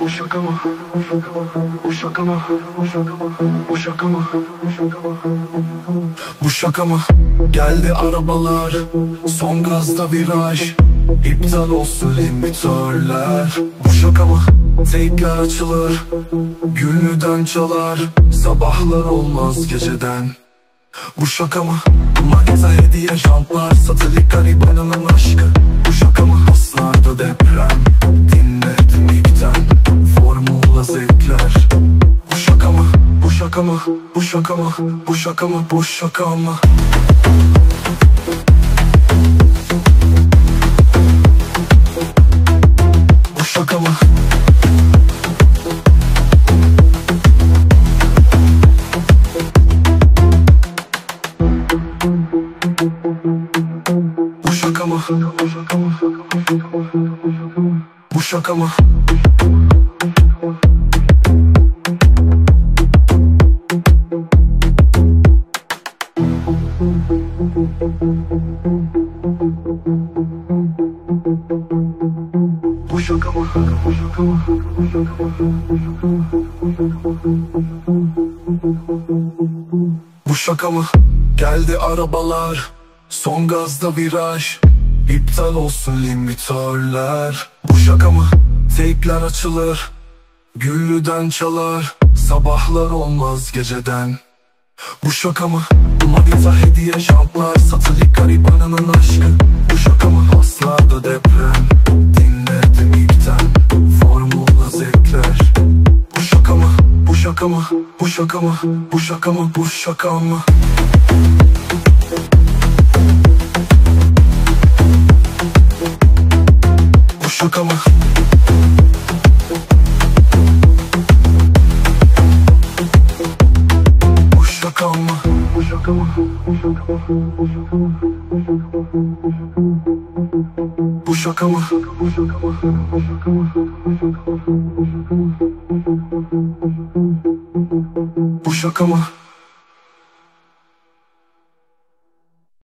Bu şaka mı? Bu şaka mı? Bu şaka mı? Bu şaka mı? Geldi arabalar Son gazda viraj İptal olsun limitörler Bu şaka mı? Teykler açılır Günlüden çalar Sabahlar olmaz geceden Bu şaka mı? Mageza hediye jantlar Satılık garibanının aşkı Bu şaka mı? Bu şaka mı? Bu şaka mı? Bu şaka mı? Bu şaka mı? Bu şaka mı? Bu şaka mı? Bu şaka mı? Bu şaka mı? Geldi arabalar Son gazda viraj İptal olsun limitörler Bu şaka mı? Teykler açılır Güllüden çalar Sabahlar olmaz geceden Bu şaka mı? Magita hediye jantlar Satılık mı? Bu şaka mı? Bu şaka mı? Bu şaka mı? Bu şaka mı? Bu şaka mı? Bu şaka mı? Bu şaka mı? Bu şaka mı? Bu şaka mı? Bu şaka mı? Bu şaka mı? Bu şaka mı? Bu şaka mı?